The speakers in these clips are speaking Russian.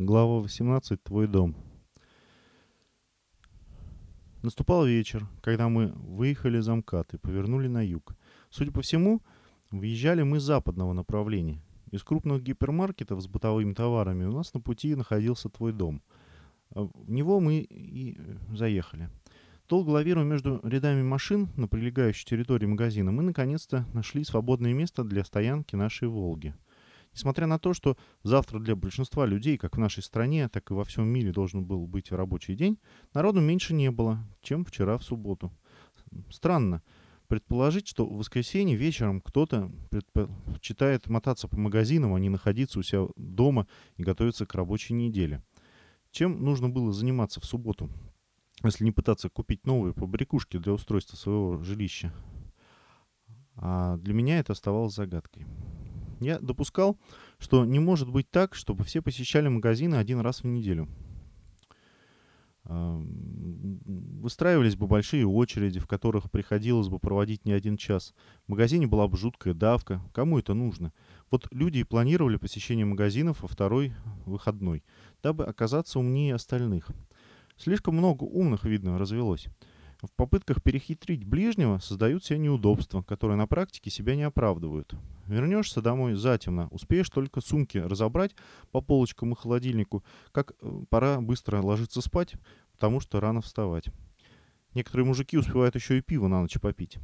Глава 18. Твой дом. Наступал вечер, когда мы выехали из Амкат и повернули на юг. Судя по всему, въезжали мы с западного направления. Из крупных гипермаркетов с бытовыми товарами у нас на пути находился твой дом. А в него мы и заехали. Долго лавируя между рядами машин на прилегающей территории магазина, мы наконец-то нашли свободное место для стоянки нашей «Волги». Несмотря на то, что завтра для большинства людей, как в нашей стране, так и во всем мире должен был быть рабочий день, народу меньше не было, чем вчера в субботу. Странно предположить, что в воскресенье вечером кто-то предпочитает мотаться по магазинам, а не находиться у себя дома и готовиться к рабочей неделе. Чем нужно было заниматься в субботу, если не пытаться купить новые побрякушки для устройства своего жилища? А для меня это оставалось загадкой. Я допускал, что не может быть так, чтобы все посещали магазины один раз в неделю. Выстраивались бы большие очереди, в которых приходилось бы проводить не один час. В магазине была бы жуткая давка. Кому это нужно? Вот люди и планировали посещение магазинов во второй выходной, дабы оказаться умнее остальных. Слишком много умных, видно, развелось. В попытках перехитрить ближнего создают себе неудобства, которые на практике себя не оправдывают. Вернешься домой затемно, успеешь только сумки разобрать по полочкам и холодильнику, как э, пора быстро ложиться спать, потому что рано вставать. Некоторые мужики успевают еще и пиво на ночь попить.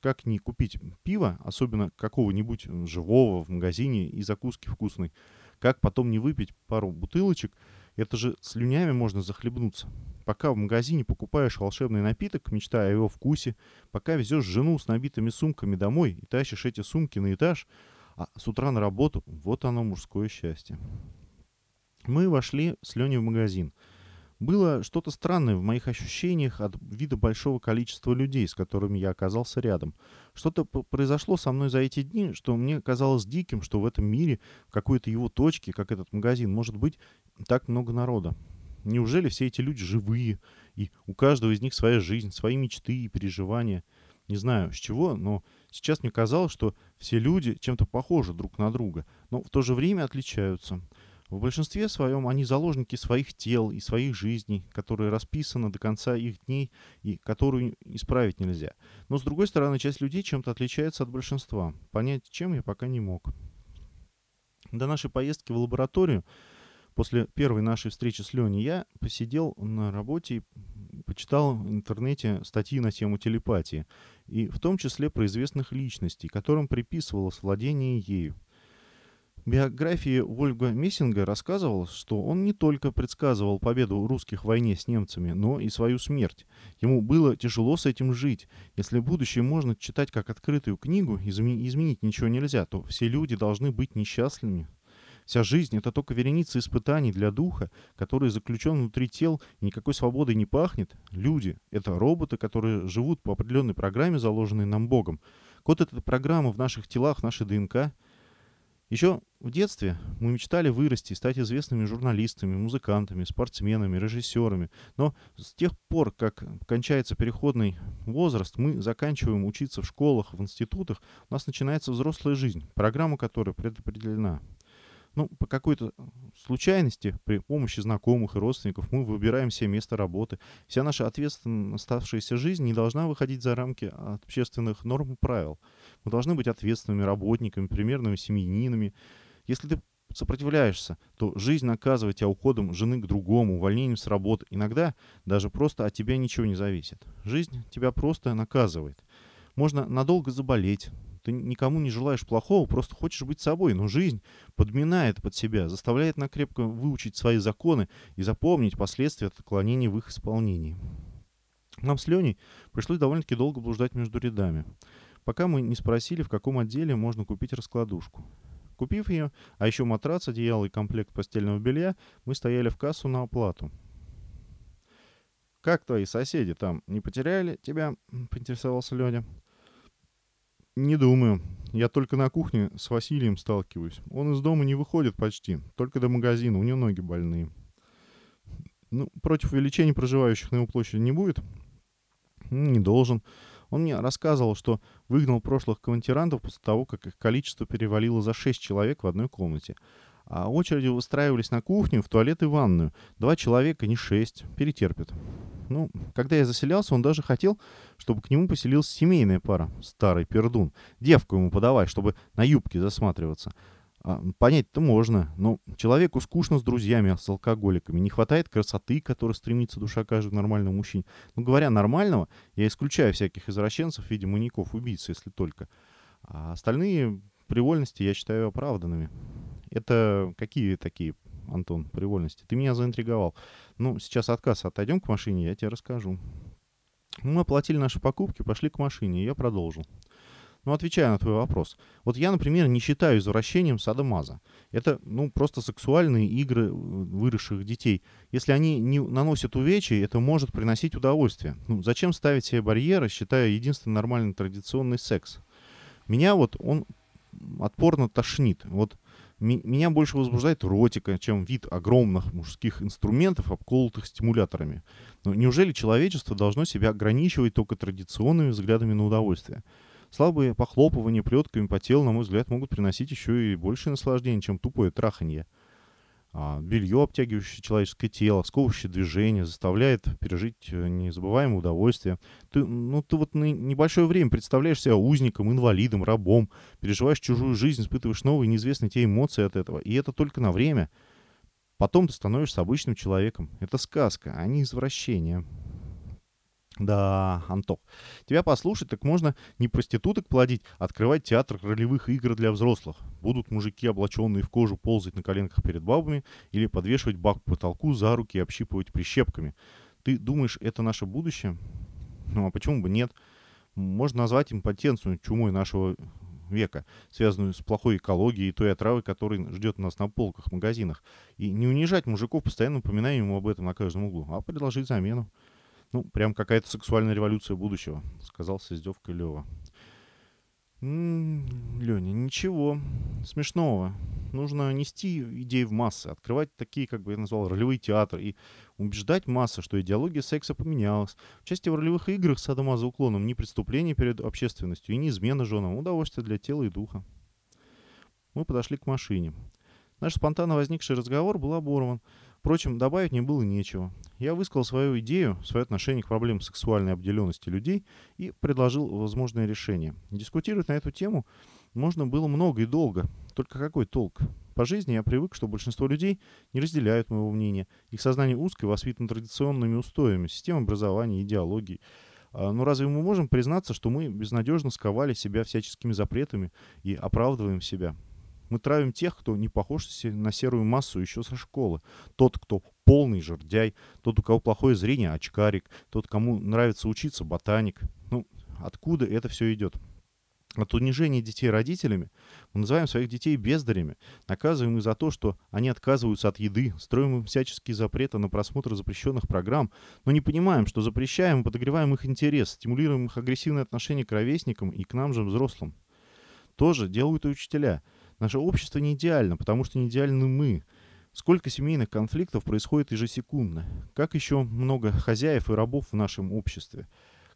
Как не купить пиво, особенно какого-нибудь живого в магазине и закуски вкусной? Как потом не выпить пару бутылочек? Это же слюнями можно захлебнуться. Пока в магазине покупаешь волшебный напиток, мечтая о его вкусе, пока везешь жену с набитыми сумками домой и тащишь эти сумки на этаж, а с утра на работу, вот оно мужское счастье. Мы вошли с Леней в магазин. Было что-то странное в моих ощущениях от вида большого количества людей, с которыми я оказался рядом. Что-то произошло со мной за эти дни, что мне казалось диким, что в этом мире, в какой-то его точке, как этот магазин, может быть так много народа. Неужели все эти люди живые, и у каждого из них своя жизнь, свои мечты и переживания? Не знаю, с чего, но сейчас мне казалось, что все люди чем-то похожи друг на друга, но в то же время отличаются. В большинстве своем они заложники своих тел и своих жизней, которые расписаны до конца их дней и которую исправить нельзя. Но, с другой стороны, часть людей чем-то отличается от большинства. Понять, чем я пока не мог. До нашей поездки в лабораторию после первой нашей встречи с Леней я посидел на работе и почитал в интернете статьи на тему телепатии, и в том числе про известных личностей, которым приписывалось владение ею. В биографии Вольга Мессинга рассказывал, что он не только предсказывал победу русских в войне с немцами, но и свою смерть. Ему было тяжело с этим жить. Если будущее можно читать как открытую книгу, изменить ничего нельзя, то все люди должны быть несчастными. Вся жизнь — это только вереница испытаний для духа, который заключен внутри тел и никакой свободы не пахнет. Люди — это роботы, которые живут по определенной программе, заложенной нам Богом. Код этой программы в наших телах, в нашей ДНК. Еще в детстве мы мечтали вырасти и стать известными журналистами, музыкантами, спортсменами, режиссерами. Но с тех пор, как кончается переходный возраст, мы заканчиваем учиться в школах, в институтах, у нас начинается взрослая жизнь, программа которой предопределена. Ну, по какой-то случайности, при помощи знакомых и родственников, мы выбираем себе место работы. Вся наша ответственная оставшаяся жизнь не должна выходить за рамки общественных норм и правил. Мы должны быть ответственными работниками, примерными семьянинами. Если ты сопротивляешься, то жизнь наказывает тебя уходом жены к другому, увольнением с работы. Иногда даже просто от тебя ничего не зависит. Жизнь тебя просто наказывает. Можно надолго заболеть, ты никому не желаешь плохого, просто хочешь быть собой, но жизнь подминает под себя, заставляет накрепко выучить свои законы и запомнить последствия от отклонений в их исполнении. Нам с Леней пришлось довольно-таки долго блуждать между рядами, пока мы не спросили, в каком отделе можно купить раскладушку. Купив ее, а еще матрац, одеяло и комплект постельного белья, мы стояли в кассу на оплату. «Как твои соседи там, не потеряли тебя?» — поинтересовался Леня. Не думаю. Я только на кухне с Василием сталкиваюсь. Он из дома не выходит почти, только до магазина, у него ноги больные. Ну, против увеличения проживающих на его площади не будет? Не должен. Он мне рассказывал, что выгнал прошлых квартирантов после того, как их количество перевалило за 6 человек в одной комнате. А очереди выстраивались на кухню, в туалет и ванную. Два человека, не шесть, перетерпят. Ну, когда я заселялся, он даже хотел, чтобы к нему поселилась семейная пара. Старый пердун. Девку ему подавай, чтобы на юбке засматриваться. А, понять-то можно, но человеку скучно с друзьями, с алкоголиками. Не хватает красоты, которой стремится душа каждого нормального мужчины. Ну, говоря нормального, я исключаю всяких извращенцев в виде маньяков, убийц, если только. А остальные привольности я считаю оправданными. Это какие такие, Антон, привольности? Ты меня заинтриговал. Ну, сейчас отказ, отойдем к машине, я тебе расскажу. Мы оплатили наши покупки, пошли к машине, и я продолжил. Ну, отвечая на твой вопрос. Вот я, например, не считаю извращением садомаза. Это, ну, просто сексуальные игры выросших детей. Если они не наносят увечий, это может приносить удовольствие. Ну, зачем ставить себе барьеры, считая единственный нормальный традиционный секс? Меня вот он отпорно тошнит. Вот меня больше возбуждает ротика, чем вид огромных мужских инструментов, обколотых стимуляторами. Но неужели человечество должно себя ограничивать только традиционными взглядами на удовольствие? Слабые похлопывания плетками по телу, на мой взгляд, могут приносить еще и большее наслаждение, чем тупое траханье. А, белье, обтягивающее человеческое тело, сковывающее движение, заставляет пережить э, незабываемое удовольствие. Ты, ну, ты вот на небольшое время представляешь себя узником, инвалидом, рабом, переживаешь чужую жизнь, испытываешь новые неизвестные тебе эмоции от этого. И это только на время. Потом ты становишься обычным человеком. Это сказка, а не извращение. Да, Антох, тебя послушать, так можно не проституток плодить, а открывать театр ролевых игр для взрослых. Будут мужики, облаченные в кожу, ползать на коленках перед бабами или подвешивать бак по потолку за руки и общипывать прищепками. Ты думаешь, это наше будущее? Ну, а почему бы нет? Можно назвать импотенцию чумой нашего века, связанную с плохой экологией и той отравой, которая ждет нас на полках, магазинах. И не унижать мужиков, постоянно упоминая ему об этом на каждом углу, а предложить замену. Ну, прям какая-то сексуальная революция будущего, сказал с издевкой Лева. Леня, ничего смешного. Нужно нести идеи в массы, открывать такие, как бы я назвал, ролевые театры и убеждать массы, что идеология секса поменялась. Участие в ролевых играх с уклоном не преступление перед общественностью и не измена женам, удовольствие для тела и духа. Мы подошли к машине. Наш спонтанно возникший разговор был оборван. Впрочем, добавить мне было нечего. Я высказал свою идею, свое отношение к проблемам сексуальной обделенности людей и предложил возможное решение. Дискутировать на эту тему можно было много и долго. Только какой толк? По жизни я привык, что большинство людей не разделяют моего мнения. Их сознание узкое, воспитано традиционными устоями, системой образования, идеологией. А, но разве мы можем признаться, что мы безнадежно сковали себя всяческими запретами и оправдываем себя? Мы травим тех, кто не похож на серую массу еще со школы. Тот, кто полный жердяй, тот, у кого плохое зрение, очкарик, тот, кому нравится учиться, ботаник. Ну, откуда это все идет? От унижения детей родителями мы называем своих детей бездарями, наказываем их за то, что они отказываются от еды, строим им всяческие запреты на просмотр запрещенных программ, но не понимаем, что запрещаем и подогреваем их интерес, стимулируем их агрессивное отношение к ровесникам и к нам же, взрослым. Тоже делают и учителя – Наше общество не идеально, потому что не идеальны мы. Сколько семейных конфликтов происходит ежесекундно. Как еще много хозяев и рабов в нашем обществе.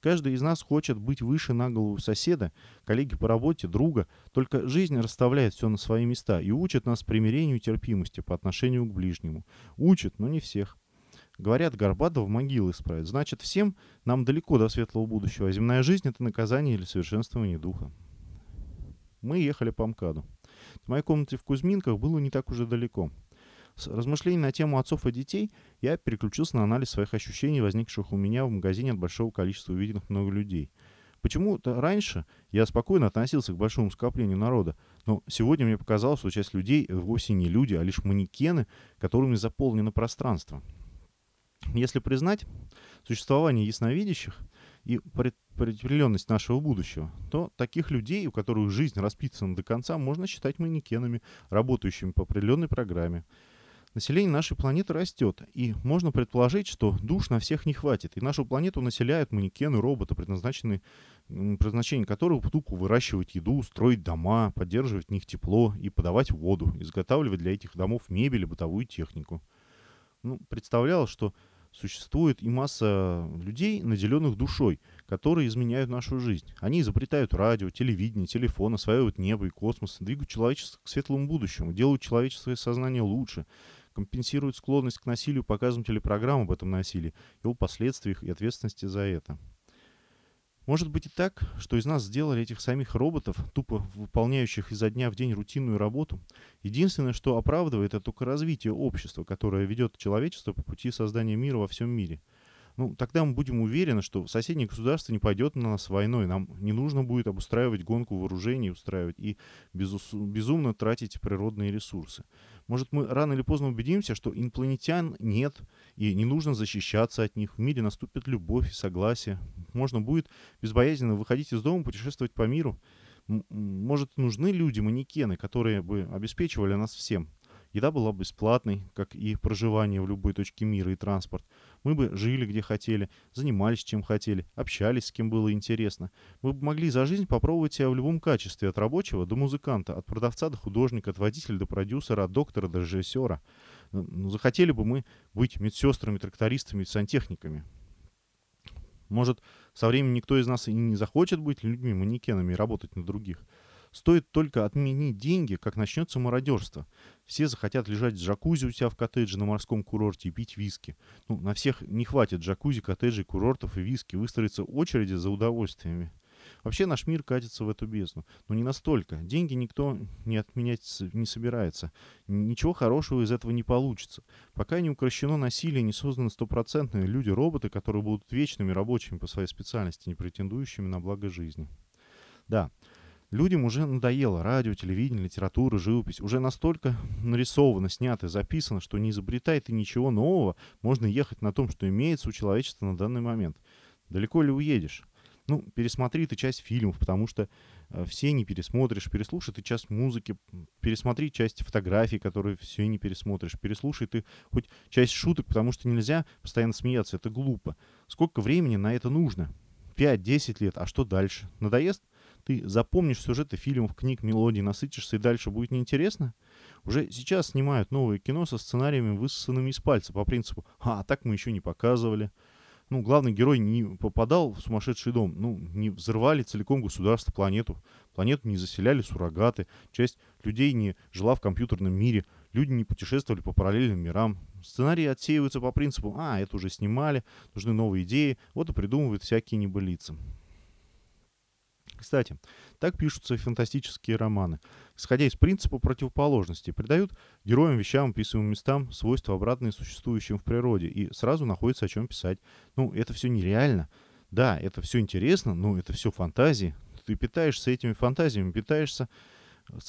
Каждый из нас хочет быть выше на голову соседа, коллеги по работе, друга. Только жизнь расставляет все на свои места и учит нас примирению и терпимости по отношению к ближнему. Учит, но не всех. Говорят, Горбатов могилы исправит. Значит, всем нам далеко до светлого будущего. А земная жизнь — это наказание или совершенствование духа. Мы ехали по МКАДу. В моей комнате в Кузьминках было не так уже далеко. С размышлений на тему отцов и детей я переключился на анализ своих ощущений, возникших у меня в магазине от большого количества увиденных много людей. Почему-то раньше я спокойно относился к большому скоплению народа, но сегодня мне показалось, что часть людей вовсе не люди, а лишь манекены, которыми заполнено пространство. Если признать существование ясновидящих и предопределенность нашего будущего, то таких людей, у которых жизнь расписана до конца, можно считать манекенами, работающими по определенной программе. Население нашей планеты растет, и можно предположить, что душ на всех не хватит. И нашу планету населяют манекены, роботы, предназначенные, предназначение которых тупо выращивать еду, строить дома, поддерживать в них тепло и подавать воду, изготавливать для этих домов мебель и бытовую технику. Ну, представлялось, что существует и масса людей, наделенных душой, которые изменяют нашу жизнь. Они изобретают радио, телевидение, телефон, осваивают небо и космос, двигают человечество к светлому будущему, делают человеческое сознание лучше, компенсируют склонность к насилию показом телепрограмм об этом насилии, его последствиях и ответственности за это. Может быть и так, что из нас сделали этих самих роботов, тупо выполняющих изо дня в день рутинную работу. Единственное, что оправдывает, это только развитие общества, которое ведет человечество по пути создания мира во всем мире – ну, тогда мы будем уверены, что соседнее государство не пойдет на нас войной. Нам не нужно будет обустраивать гонку вооружений, устраивать и безус- безумно тратить природные ресурсы. Может, мы рано или поздно убедимся, что инопланетян нет, и не нужно защищаться от них. В мире наступит любовь и согласие. Можно будет безбоязненно выходить из дома, путешествовать по миру. Может, нужны люди-манекены, которые бы обеспечивали нас всем. Еда была бесплатной, как и проживание в любой точке мира и транспорт. Мы бы жили где хотели, занимались чем хотели, общались с кем было интересно. Мы бы могли за жизнь попробовать себя в любом качестве, от рабочего до музыканта, от продавца до художника, от водителя до продюсера, от доктора до режиссера. Ну, ну захотели бы мы быть медсестрами, трактористами, сантехниками. Может, со временем никто из нас и не захочет быть людьми-манекенами и работать на других. Стоит только отменить деньги, как начнется мародерство. Все захотят лежать в джакузи у себя в коттедже на морском курорте и пить виски. Ну, на всех не хватит джакузи, коттеджей, курортов и виски. Выстроятся очереди за удовольствиями. Вообще наш мир катится в эту бездну. Но не настолько. Деньги никто не отменять не собирается. Ничего хорошего из этого не получится. Пока не укращено насилие, не созданы стопроцентные люди-роботы, которые будут вечными рабочими по своей специальности, не претендующими на благо жизни. Да, Людям уже надоело радио, телевидение, литература, живопись. Уже настолько нарисовано, снято, записано, что не изобретает ты ничего нового. Можно ехать на том, что имеется у человечества на данный момент. Далеко ли уедешь? Ну, пересмотри ты часть фильмов, потому что э, все не пересмотришь. Переслушай ты часть музыки, пересмотри часть фотографий, которые все не пересмотришь. Переслушай ты хоть часть шуток, потому что нельзя постоянно смеяться, это глупо. Сколько времени на это нужно? 5-10 лет, а что дальше? Надоест? Ты запомнишь сюжеты фильмов, книг, мелодий, насытишься и дальше будет неинтересно? Уже сейчас снимают новое кино со сценариями, высосанными из пальца по принципу «А, так мы еще не показывали». Ну, главный герой не попадал в сумасшедший дом, ну, не взрывали целиком государство, планету. Планету не заселяли суррогаты, часть людей не жила в компьютерном мире, люди не путешествовали по параллельным мирам. Сценарии отсеиваются по принципу «А, это уже снимали, нужны новые идеи», вот и придумывают всякие небылицы. Кстати, так пишутся фантастические романы. Исходя из принципа противоположности, придают героям, вещам, описываемым местам свойства, обратные существующим в природе, и сразу находится о чем писать. Ну, это все нереально. Да, это все интересно, но это все фантазии. Ты питаешься этими фантазиями, питаешься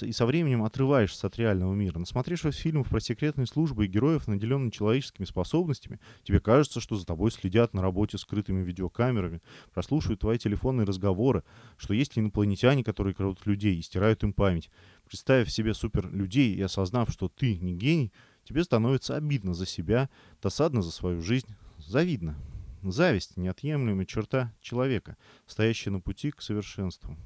и со временем отрываешься от реального мира. Насмотревшись фильмов про секретные службы и героев, наделенных человеческими способностями, тебе кажется, что за тобой следят на работе скрытыми видеокамерами, прослушивают твои телефонные разговоры, что есть инопланетяне, которые крадут людей и стирают им память. Представив себе суперлюдей и осознав, что ты не гений, тебе становится обидно за себя, досадно за свою жизнь, завидно. Зависть — неотъемлемая черта человека, стоящая на пути к совершенству.